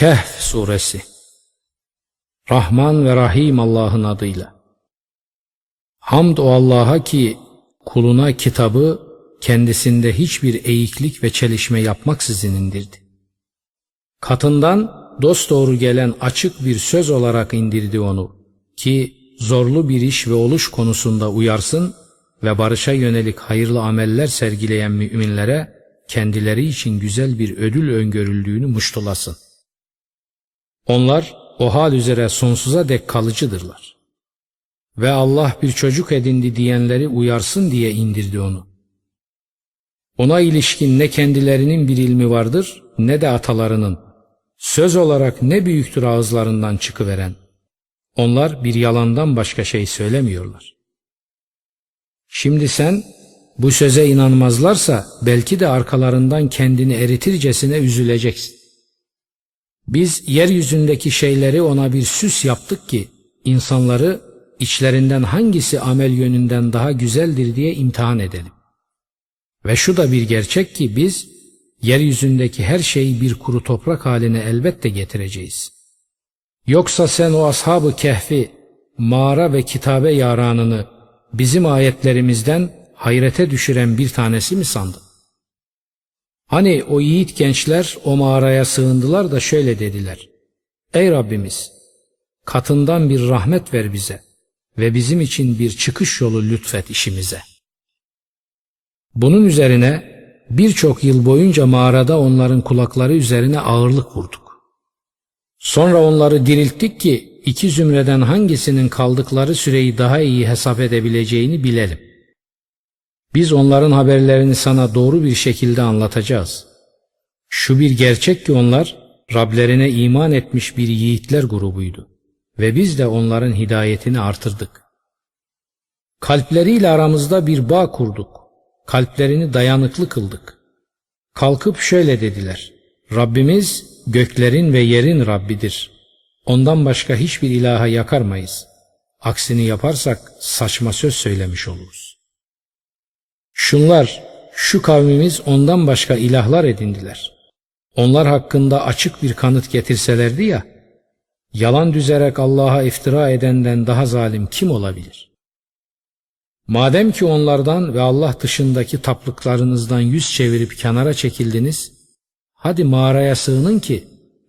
Kehf Suresi Rahman ve Rahim Allah'ın adıyla. Hamd o Allah'a ki kuluna kitabı kendisinde hiçbir eğiklik ve çelişme yapmaksızın indirdi. Katından dosdoğru gelen açık bir söz olarak indirdi onu ki zorlu bir iş ve oluş konusunda uyarsın ve barışa yönelik hayırlı ameller sergileyen müminlere kendileri için güzel bir ödül öngörüldüğünü muştulasın. Onlar o hal üzere sonsuza dek kalıcıdırlar. Ve Allah bir çocuk edindi diyenleri uyarsın diye indirdi onu. Ona ilişkin ne kendilerinin bir ilmi vardır ne de atalarının. Söz olarak ne büyüktür ağızlarından çıkıveren. Onlar bir yalandan başka şey söylemiyorlar. Şimdi sen bu söze inanmazlarsa belki de arkalarından kendini eritircesine üzüleceksin. Biz yeryüzündeki şeyleri ona bir süs yaptık ki insanları içlerinden hangisi amel yönünden daha güzeldir diye imtihan edelim. Ve şu da bir gerçek ki biz yeryüzündeki her şeyi bir kuru toprak haline elbette getireceğiz. Yoksa sen o ashabı kehfi, mağara ve kitabe yaranını bizim ayetlerimizden hayrete düşüren bir tanesi mi sandın? Hani o yiğit gençler o mağaraya sığındılar da şöyle dediler. Ey Rabbimiz! Katından bir rahmet ver bize ve bizim için bir çıkış yolu lütfet işimize. Bunun üzerine birçok yıl boyunca mağarada onların kulakları üzerine ağırlık vurduk. Sonra onları dirilttik ki iki zümreden hangisinin kaldıkları süreyi daha iyi hesap edebileceğini bilelim. Biz onların haberlerini sana doğru bir şekilde anlatacağız. Şu bir gerçek ki onlar Rablerine iman etmiş bir yiğitler grubuydu ve biz de onların hidayetini artırdık. Kalpleriyle aramızda bir bağ kurduk. Kalplerini dayanıklı kıldık. Kalkıp şöyle dediler. Rabbimiz göklerin ve yerin Rabbidir. Ondan başka hiçbir ilaha yakarmayız. Aksini yaparsak saçma söz söylemiş oluruz. Şunlar, şu kavmimiz ondan başka ilahlar edindiler. Onlar hakkında açık bir kanıt getirselerdi ya, yalan düzerek Allah'a iftira edenden daha zalim kim olabilir? Madem ki onlardan ve Allah dışındaki taplıklarınızdan yüz çevirip kenara çekildiniz, hadi mağaraya sığının ki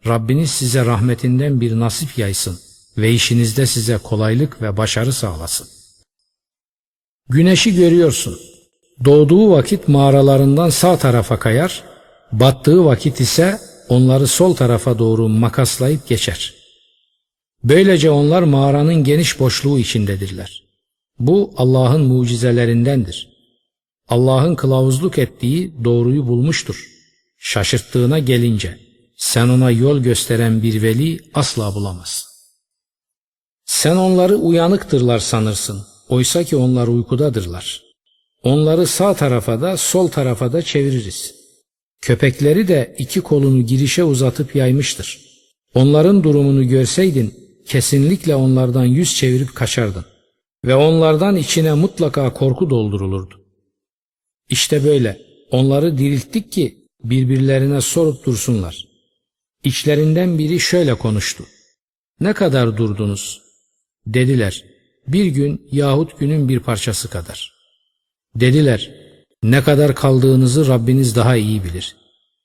Rabbiniz size rahmetinden bir nasip yaysın ve işinizde size kolaylık ve başarı sağlasın. Güneşi görüyorsun. Doğduğu vakit mağaralarından sağ tarafa kayar, battığı vakit ise onları sol tarafa doğru makaslayıp geçer. Böylece onlar mağaranın geniş boşluğu içindedirler. Bu Allah'ın mucizelerindendir. Allah'ın kılavuzluk ettiği doğruyu bulmuştur. Şaşırttığına gelince sen ona yol gösteren bir veli asla bulamazsın. Sen onları uyanıktırlar sanırsın. Oysa ki onlar uykudadırlar. Onları sağ tarafa da sol tarafa da çeviririz. Köpekleri de iki kolunu girişe uzatıp yaymıştır. Onların durumunu görseydin kesinlikle onlardan yüz çevirip kaçardın. Ve onlardan içine mutlaka korku doldurulurdu. İşte böyle onları dirilttik ki birbirlerine sorup dursunlar. İçlerinden biri şöyle konuştu. Ne kadar durdunuz? Dediler, bir gün yahut günün bir parçası kadar. Dediler, ne kadar kaldığınızı Rabbiniz daha iyi bilir.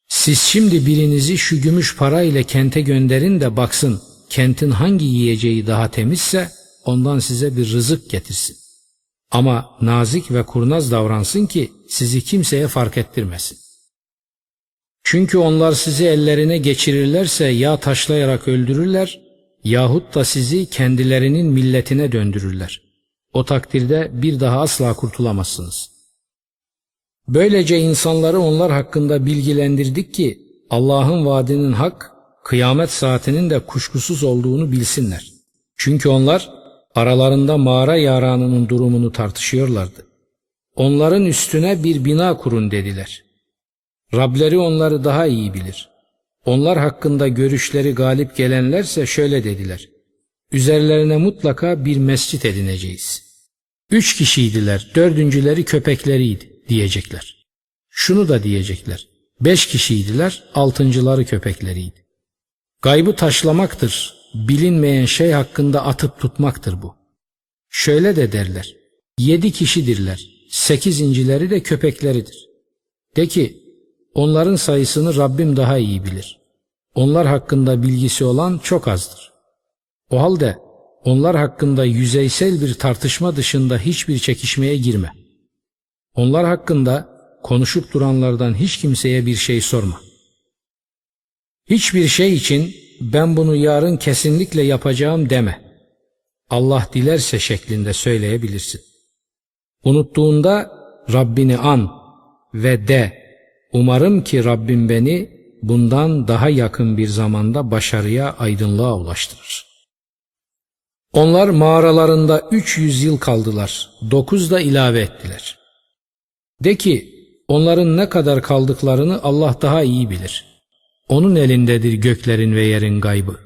Siz şimdi birinizi şu gümüş para ile kente gönderin de baksın kentin hangi yiyeceği daha temizse ondan size bir rızık getirsin. Ama nazik ve kurnaz davransın ki sizi kimseye fark ettirmesin. Çünkü onlar sizi ellerine geçirirlerse ya taşlayarak öldürürler yahut da sizi kendilerinin milletine döndürürler. O takdirde bir daha asla kurtulamazsınız. Böylece insanları onlar hakkında bilgilendirdik ki Allah'ın vaadinin hak, kıyamet saatinin de kuşkusuz olduğunu bilsinler. Çünkü onlar aralarında mağara yaranının durumunu tartışıyorlardı. Onların üstüne bir bina kurun dediler. Rableri onları daha iyi bilir. Onlar hakkında görüşleri galip gelenlerse şöyle dediler. Üzerlerine mutlaka bir mescit edineceğiz. Üç kişiydiler, dördüncüleri köpekleriydi diyecekler. Şunu da diyecekler. Beş kişiydiler, altıncıları köpekleriydi. Gaybı taşlamaktır. Bilinmeyen şey hakkında atıp tutmaktır bu. Şöyle de derler. Yedi kişidirler. Sekizincileri de köpekleridir. De ki onların sayısını Rabbim daha iyi bilir. Onlar hakkında bilgisi olan çok azdır. O halde onlar hakkında yüzeysel bir tartışma dışında hiçbir çekişmeye girme. Onlar hakkında konuşup duranlardan hiç kimseye bir şey sorma. Hiçbir şey için ben bunu yarın kesinlikle yapacağım deme. Allah dilerse şeklinde söyleyebilirsin. Unuttuğunda Rabbini an ve de umarım ki Rabbim beni bundan daha yakın bir zamanda başarıya aydınlığa ulaştırır. Onlar mağaralarında 300 yıl kaldılar, 9 da ilave ettiler. De ki onların ne kadar kaldıklarını Allah daha iyi bilir. Onun elindedir göklerin ve yerin gaybı.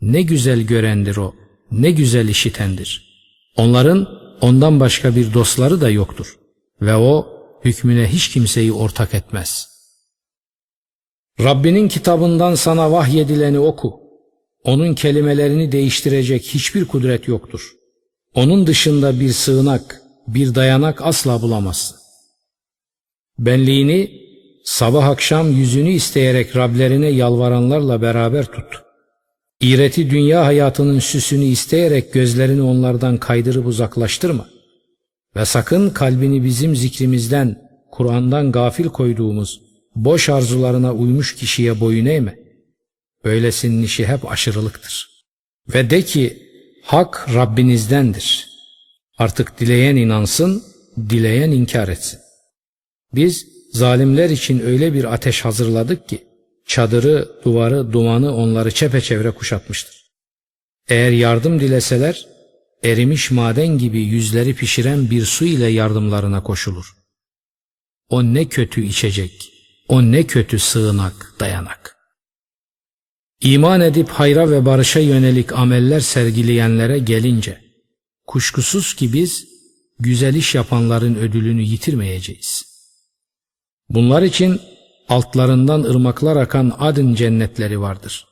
Ne güzel görendir o, ne güzel işitendir. Onların ondan başka bir dostları da yoktur. Ve o hükmüne hiç kimseyi ortak etmez. Rabbinin kitabından sana vahyedileni oku. Onun kelimelerini değiştirecek hiçbir kudret yoktur. Onun dışında bir sığınak, bir dayanak asla bulamazsın. Benliğini sabah akşam yüzünü isteyerek Rablerine yalvaranlarla beraber tut. İğreti dünya hayatının süsünü isteyerek gözlerini onlardan kaydırıp uzaklaştırma. Ve sakın kalbini bizim zikrimizden, Kur'an'dan gafil koyduğumuz boş arzularına uymuş kişiye boyun eğme. Böylesinin işi hep aşırılıktır. Ve de ki hak Rabbinizdendir. Artık dileyen inansın, dileyen inkar etsin. Biz zalimler için öyle bir ateş hazırladık ki çadırı, duvarı, dumanı onları çepeçevre kuşatmıştır. Eğer yardım dileseler erimiş maden gibi yüzleri pişiren bir su ile yardımlarına koşulur. O ne kötü içecek, o ne kötü sığınak, dayanak. İman edip hayra ve barışa yönelik ameller sergileyenlere gelince, kuşkusuz ki biz güzel iş yapanların ödülünü yitirmeyeceğiz. Bunlar için altlarından ırmaklar akan adın cennetleri vardır.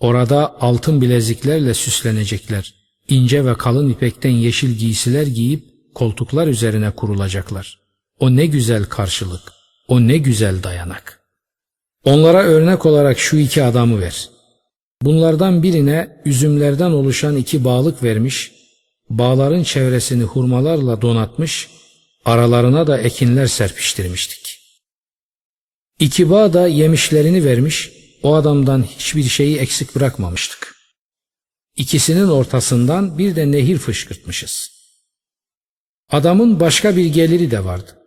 Orada altın bileziklerle süslenecekler, ince ve kalın ipekten yeşil giysiler giyip koltuklar üzerine kurulacaklar. O ne güzel karşılık, o ne güzel dayanak. Onlara örnek olarak şu iki adamı ver. Bunlardan birine üzümlerden oluşan iki bağlık vermiş, bağların çevresini hurmalarla donatmış, aralarına da ekinler serpiştirmiştik. İki bağ da yemişlerini vermiş, o adamdan hiçbir şeyi eksik bırakmamıştık. İkisinin ortasından bir de nehir fışkırtmışız. Adamın başka bir geliri de vardı.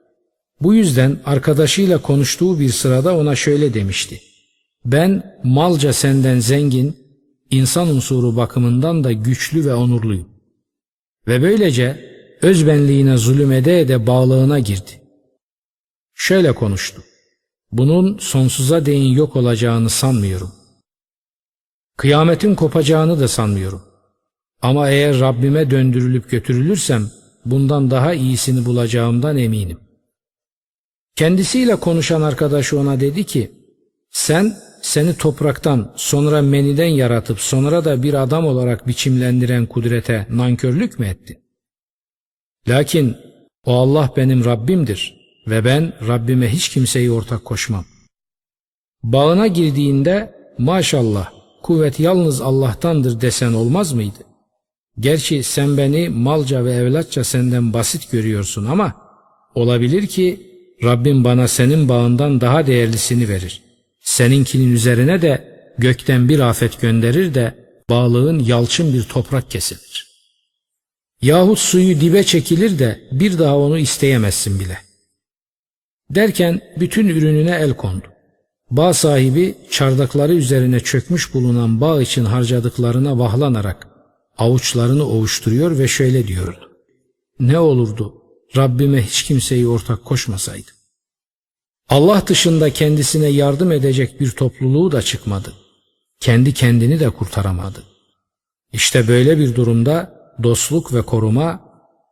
Bu yüzden arkadaşıyla konuştuğu bir sırada ona şöyle demişti. Ben malca senden zengin, insan unsuru bakımından da güçlü ve onurluyum. Ve böylece özbenliğine zulüm ede ede bağlığına girdi. Şöyle konuştu. Bunun sonsuza değin yok olacağını sanmıyorum. Kıyametin kopacağını da sanmıyorum. Ama eğer Rabbime döndürülüp götürülürsem bundan daha iyisini bulacağımdan eminim. Kendisiyle konuşan arkadaş ona dedi ki, sen seni topraktan sonra meniden yaratıp sonra da bir adam olarak biçimlendiren kudrete nankörlük mü ettin? Lakin o Allah benim Rabbimdir ve ben Rabbime hiç kimseyi ortak koşmam. Bağına girdiğinde maşallah kuvvet yalnız Allah'tandır desen olmaz mıydı? Gerçi sen beni malca ve evlatça senden basit görüyorsun ama olabilir ki Rabbim bana senin bağından daha değerlisini verir. Seninkinin üzerine de gökten bir afet gönderir de bağlığın yalçın bir toprak kesilir. Yahut suyu dibe çekilir de bir daha onu isteyemezsin bile. Derken bütün ürününe el kondu. Bağ sahibi çardakları üzerine çökmüş bulunan bağ için harcadıklarına vahlanarak avuçlarını ovuşturuyor ve şöyle diyordu. Ne olurdu Rabbime hiç kimseyi ortak koşmasaydı. Allah dışında kendisine yardım edecek bir topluluğu da çıkmadı. Kendi kendini de kurtaramadı. İşte böyle bir durumda dostluk ve koruma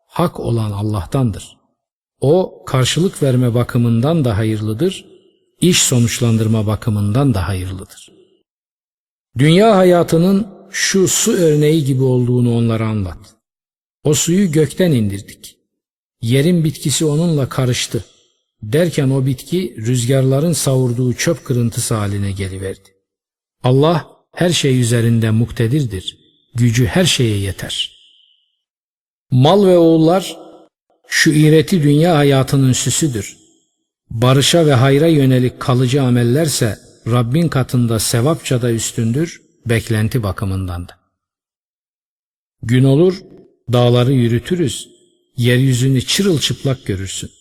hak olan Allah'tandır. O karşılık verme bakımından da hayırlıdır, iş sonuçlandırma bakımından da hayırlıdır. Dünya hayatının şu su örneği gibi olduğunu onlara anlat. O suyu gökten indirdik. Yerin bitkisi onunla karıştı. Derken o bitki rüzgarların savurduğu çöp kırıntısı haline geliverdi. Allah her şey üzerinde muktedirdir. Gücü her şeye yeter. Mal ve oğullar şu iğreti dünya hayatının süsüdür. Barışa ve hayra yönelik kalıcı amellerse Rabbin katında sevapça da üstündür, beklenti bakımından da. Gün olur, dağları yürütürüz, yeryüzünü çırılçıplak görürsün.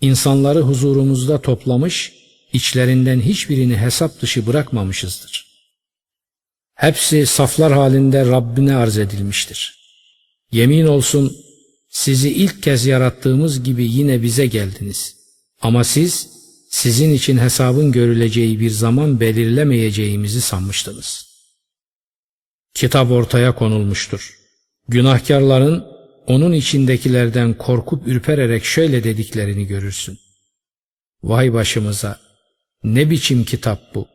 İnsanları huzurumuzda toplamış, içlerinden hiçbirini hesap dışı bırakmamışızdır. Hepsi saflar halinde Rabbine arz edilmiştir. Yemin olsun sizi ilk kez yarattığımız gibi yine bize geldiniz. Ama siz sizin için hesabın görüleceği bir zaman belirlemeyeceğimizi sanmıştınız. Kitap ortaya konulmuştur. Günahkarların onun içindekilerden korkup ürpererek şöyle dediklerini görürsün. Vay başımıza ne biçim kitap bu.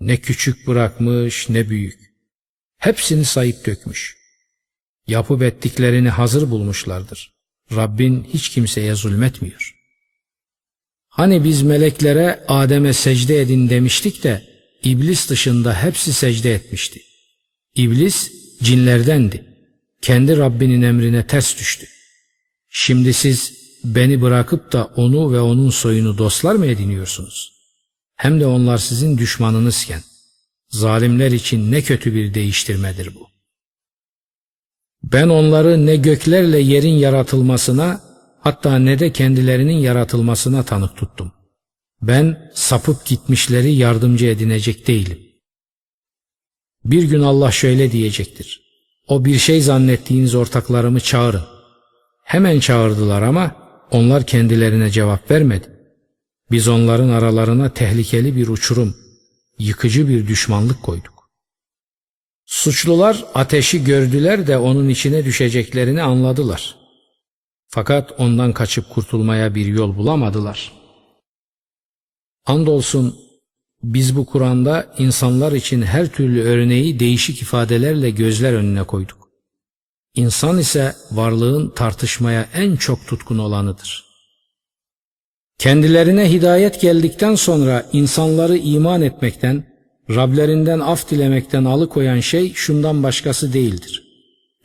Ne küçük bırakmış ne büyük. Hepsini sayıp dökmüş. Yapıp ettiklerini hazır bulmuşlardır. Rabbin hiç kimseye zulmetmiyor. Hani biz meleklere Adem'e secde edin demiştik de iblis dışında hepsi secde etmişti. İblis cinlerdendi. Kendi Rabbinin emrine ters düştü. Şimdi siz beni bırakıp da onu ve onun soyunu dostlar mı ediniyorsunuz? Hem de onlar sizin düşmanınızken. Zalimler için ne kötü bir değiştirmedir bu. Ben onları ne göklerle yerin yaratılmasına hatta ne de kendilerinin yaratılmasına tanık tuttum. Ben sapıp gitmişleri yardımcı edinecek değilim. Bir gün Allah şöyle diyecektir. O bir şey zannettiğiniz ortaklarımı çağırın. Hemen çağırdılar ama onlar kendilerine cevap vermedi. Biz onların aralarına tehlikeli bir uçurum, yıkıcı bir düşmanlık koyduk. Suçlular ateşi gördüler de onun içine düşeceklerini anladılar. Fakat ondan kaçıp kurtulmaya bir yol bulamadılar. Andolsun biz bu Kur'an'da insanlar için her türlü örneği değişik ifadelerle gözler önüne koyduk. İnsan ise varlığın tartışmaya en çok tutkun olanıdır. Kendilerine hidayet geldikten sonra insanları iman etmekten, Rablerinden af dilemekten alıkoyan şey şundan başkası değildir.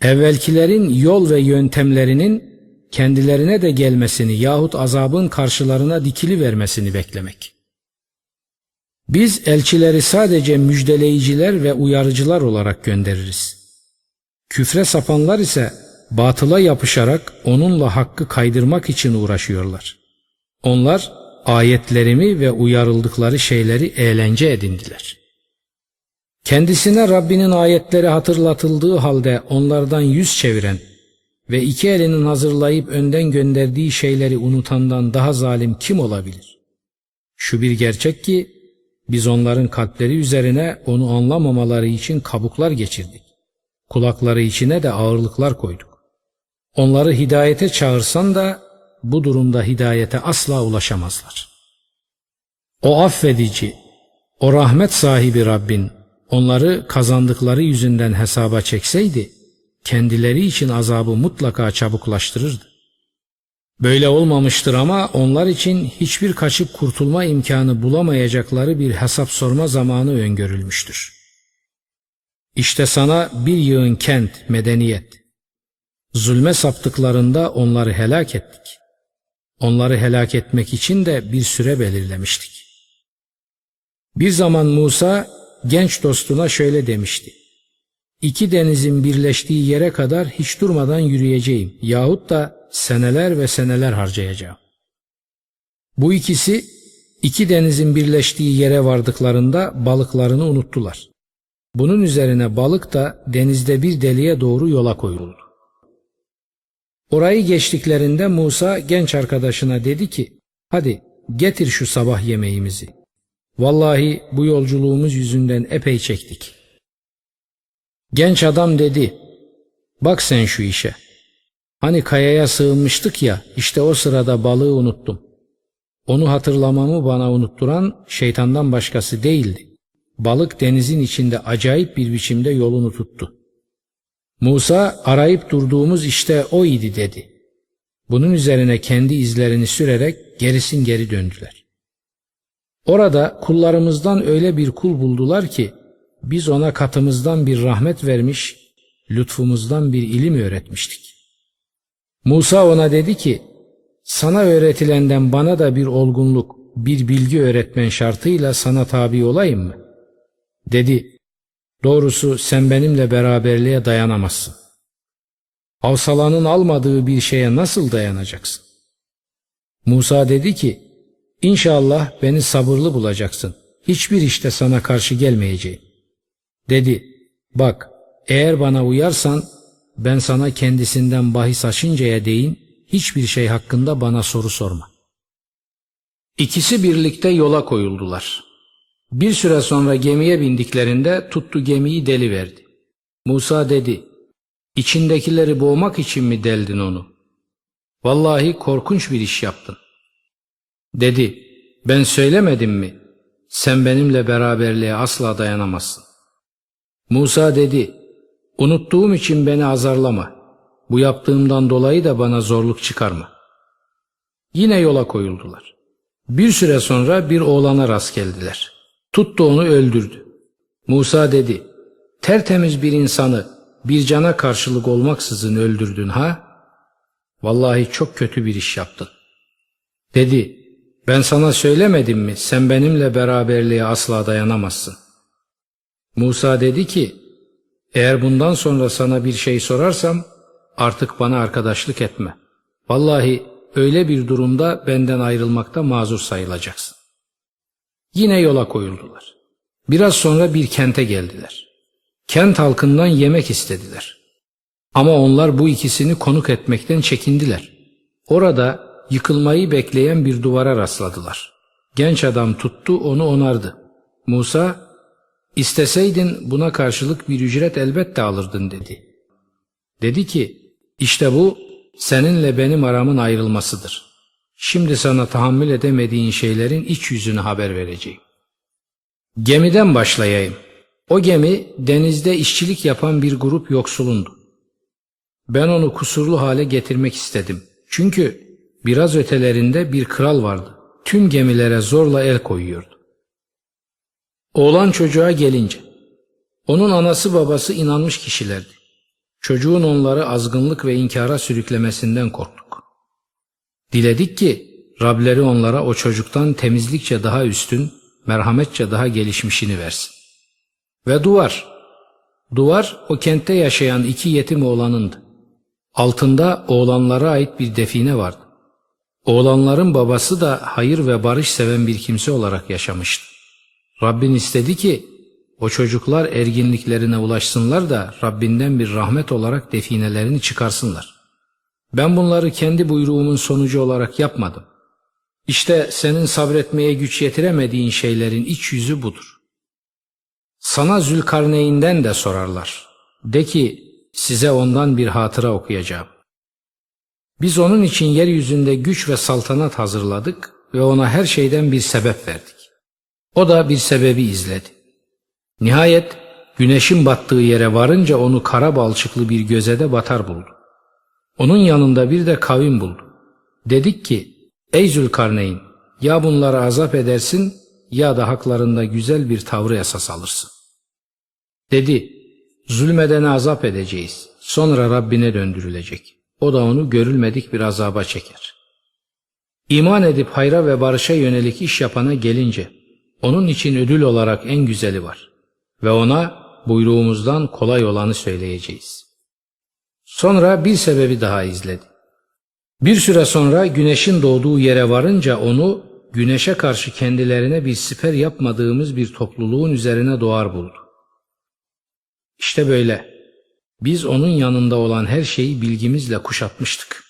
Evvelkilerin yol ve yöntemlerinin kendilerine de gelmesini yahut azabın karşılarına dikili vermesini beklemek. Biz elçileri sadece müjdeleyiciler ve uyarıcılar olarak göndeririz. Küfre sapanlar ise batıla yapışarak onunla hakkı kaydırmak için uğraşıyorlar. Onlar ayetlerimi ve uyarıldıkları şeyleri eğlence edindiler. Kendisine Rabbinin ayetleri hatırlatıldığı halde onlardan yüz çeviren ve iki elinin hazırlayıp önden gönderdiği şeyleri unutandan daha zalim kim olabilir? Şu bir gerçek ki biz onların kalpleri üzerine onu anlamamaları için kabuklar geçirdik. Kulakları içine de ağırlıklar koyduk. Onları hidayete çağırsan da bu durumda hidayete asla ulaşamazlar. O affedici, o rahmet sahibi Rabbin onları kazandıkları yüzünden hesaba çekseydi, kendileri için azabı mutlaka çabuklaştırırdı. Böyle olmamıştır ama onlar için hiçbir kaçıp kurtulma imkanı bulamayacakları bir hesap sorma zamanı öngörülmüştür. İşte sana bir yığın kent, medeniyet. Zulme saptıklarında onları helak ettik. Onları helak etmek için de bir süre belirlemiştik. Bir zaman Musa genç dostuna şöyle demişti. İki denizin birleştiği yere kadar hiç durmadan yürüyeceğim yahut da seneler ve seneler harcayacağım. Bu ikisi iki denizin birleştiği yere vardıklarında balıklarını unuttular. Bunun üzerine balık da denizde bir deliğe doğru yola koyuldu. Orayı geçtiklerinde Musa genç arkadaşına dedi ki, hadi getir şu sabah yemeğimizi. Vallahi bu yolculuğumuz yüzünden epey çektik. Genç adam dedi, bak sen şu işe. Hani kayaya sığınmıştık ya, işte o sırada balığı unuttum. Onu hatırlamamı bana unutturan şeytandan başkası değildi. balık denizin içinde acayip bir biçimde yolunu tuttu. Musa arayıp durduğumuz işte o idi dedi. Bunun üzerine kendi izlerini sürerek gerisin geri döndüler. Orada kullarımızdan öyle bir kul buldular ki biz ona katımızdan bir rahmet vermiş, lütfumuzdan bir ilim öğretmiştik. Musa ona dedi ki, sana öğretilenden bana da bir olgunluk, bir bilgi öğretmen şartıyla sana tabi olayım mı? Dedi, doğrusu sen benimle beraberliğe dayanamazsın. Avsalanın almadığı bir şeye nasıl dayanacaksın? Musa dedi ki, İnşallah beni sabırlı bulacaksın. Hiçbir işte sana karşı gelmeyeceğim. Dedi, bak eğer bana uyarsan ben sana kendisinden bahis açıncaya değin hiçbir şey hakkında bana soru sorma. İkisi birlikte yola koyuldular. Bir süre sonra gemiye bindiklerinde tuttu gemiyi deli verdi. Musa dedi, içindekileri boğmak için mi deldin onu? Vallahi korkunç bir iş yaptın. Dedi, ben söylemedim mi? Sen benimle beraberliğe asla dayanamazsın. Musa dedi, unuttuğum için beni azarlama. Bu yaptığımdan dolayı da bana zorluk çıkarma. Yine yola koyuldular. Bir süre sonra bir oğlana rast geldiler. Tuttu onu öldürdü. Musa dedi, tertemiz bir insanı bir cana karşılık olmaksızın öldürdün ha? Vallahi çok kötü bir iş yaptın. Dedi, ben sana söylemedim mi sen benimle beraberliğe asla dayanamazsın. Musa dedi ki, eğer bundan sonra sana bir şey sorarsam artık bana arkadaşlık etme. Vallahi öyle bir durumda benden ayrılmakta mazur sayılacaksın. Yine yola koyuldular. Biraz sonra bir kente geldiler. Kent halkından yemek istediler. Ama onlar bu ikisini konuk etmekten çekindiler. Orada yıkılmayı bekleyen bir duvara rastladılar. Genç adam tuttu onu onardı. Musa, isteseydin buna karşılık bir ücret elbette alırdın dedi. Dedi ki, işte bu seninle benim aramın ayrılmasıdır. Şimdi sana tahammül edemediğin şeylerin iç yüzünü haber vereceğim. Gemiden başlayayım. O gemi denizde işçilik yapan bir grup yoksulundu. Ben onu kusurlu hale getirmek istedim. Çünkü biraz ötelerinde bir kral vardı. Tüm gemilere zorla el koyuyordu. Oğlan çocuğa gelince, onun anası babası inanmış kişilerdi. Çocuğun onları azgınlık ve inkara sürüklemesinden korktuk. Diledik ki Rableri onlara o çocuktan temizlikçe daha üstün, merhametçe daha gelişmişini versin. Ve duvar, duvar o kentte yaşayan iki yetim oğlanındı. Altında oğlanlara ait bir define vardı. Oğlanların babası da hayır ve barış seven bir kimse olarak yaşamıştı. Rabbin istedi ki o çocuklar erginliklerine ulaşsınlar da Rabbinden bir rahmet olarak definelerini çıkarsınlar. Ben bunları kendi buyruğumun sonucu olarak yapmadım. İşte senin sabretmeye güç yetiremediğin şeylerin iç yüzü budur. Sana Zülkarneyn'den de sorarlar. De ki size ondan bir hatıra okuyacağım. Biz onun için yeryüzünde güç ve saltanat hazırladık ve ona her şeyden bir sebep verdik. O da bir sebebi izledi. Nihayet güneşin battığı yere varınca onu kara balçıklı bir gözede batar buldu. Onun yanında bir de kavim buldu. Dedik ki ey Zülkarneyn ya bunları azap edersin ya da haklarında güzel bir tavrı esas alırsın. Dedi zulmedene azap edeceğiz sonra Rabbine döndürülecek. O da onu görülmedik bir azaba çeker. İman edip hayra ve barışa yönelik iş yapana gelince onun için ödül olarak en güzeli var ve ona buyruğumuzdan kolay olanı söyleyeceğiz. Sonra bir sebebi daha izledi. Bir süre sonra güneşin doğduğu yere varınca onu güneşe karşı kendilerine bir siper yapmadığımız bir topluluğun üzerine doğar buldu. İşte böyle. Biz onun yanında olan her şeyi bilgimizle kuşatmıştık.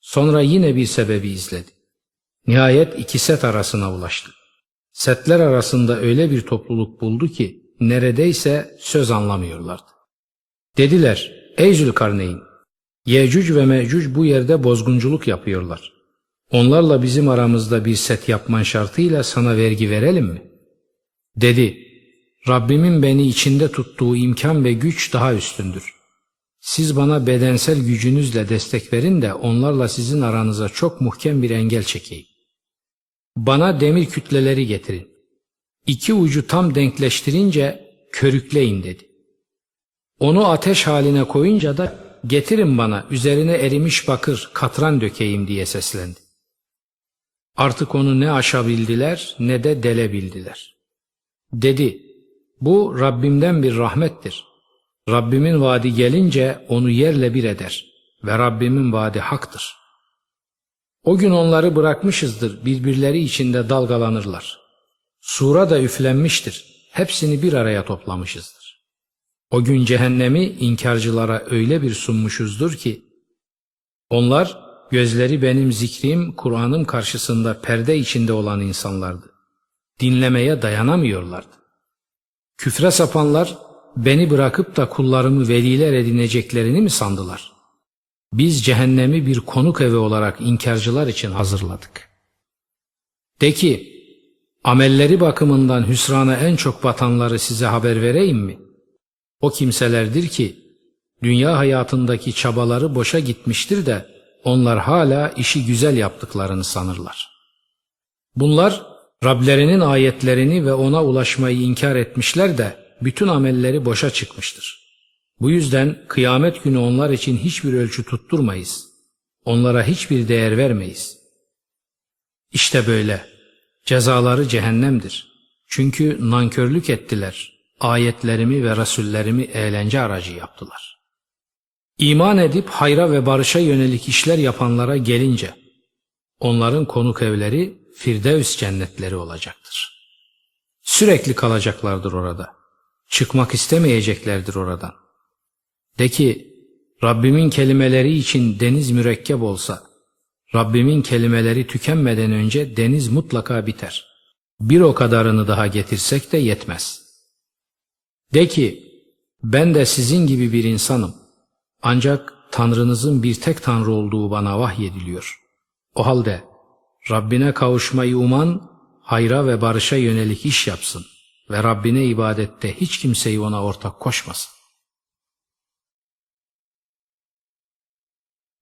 Sonra yine bir sebebi izledi. Nihayet iki set arasına ulaştı. Setler arasında öyle bir topluluk buldu ki neredeyse söz anlamıyorlardı. Dediler, ey Zülkarneyn, Yecüc ve Mecüc bu yerde bozgunculuk yapıyorlar. Onlarla bizim aramızda bir set yapman şartıyla sana vergi verelim mi? Dedi, Rabbimin beni içinde tuttuğu imkan ve güç daha üstündür. Siz bana bedensel gücünüzle destek verin de onlarla sizin aranıza çok muhkem bir engel çekeyim. Bana demir kütleleri getirin. İki ucu tam denkleştirince körükleyin dedi. Onu ateş haline koyunca da getirin bana üzerine erimiş bakır katran dökeyim diye seslendi. Artık onu ne aşabildiler ne de delebildiler. Dedi, bu Rabbimden bir rahmettir. Rabbimin vaadi gelince onu yerle bir eder ve Rabbimin vaadi haktır. O gün onları bırakmışızdır, birbirleri içinde dalgalanırlar. Sura da üflenmiştir, hepsini bir araya toplamışızdır. O gün cehennemi inkarcılara öyle bir sunmuşuzdur ki, onlar gözleri benim zikrim, Kur'an'ım karşısında perde içinde olan insanlardı. Dinlemeye dayanamıyorlardı. Küfre sapanlar beni bırakıp da kullarımı veliler edineceklerini mi sandılar? Biz cehennemi bir konuk evi olarak inkarcılar için hazırladık. De ki, amelleri bakımından hüsrana en çok batanları size haber vereyim mi? O kimselerdir ki, dünya hayatındaki çabaları boşa gitmiştir de, onlar hala işi güzel yaptıklarını sanırlar. Bunlar, Rablerinin ayetlerini ve ona ulaşmayı inkar etmişler de, bütün amelleri boşa çıkmıştır. Bu yüzden kıyamet günü onlar için hiçbir ölçü tutturmayız. Onlara hiçbir değer vermeyiz. İşte böyle. Cezaları cehennemdir. Çünkü nankörlük ettiler. Ayetlerimi ve rasullerimi eğlence aracı yaptılar. İman edip hayra ve barışa yönelik işler yapanlara gelince, onların konuk evleri Firdevs cennetleri olacaktır. Sürekli kalacaklardır orada. Çıkmak istemeyeceklerdir oradan. De ki, Rabbimin kelimeleri için deniz mürekkep olsa, Rabbimin kelimeleri tükenmeden önce deniz mutlaka biter. Bir o kadarını daha getirsek de yetmez. De ki, ben de sizin gibi bir insanım. Ancak Tanrınızın bir tek Tanrı olduğu bana vahyediliyor. O halde Rabbine kavuşmayı uman, hayra ve barışa yönelik iş yapsın ve Rabbine ibadette hiç kimseyi ona ortak koşmasın.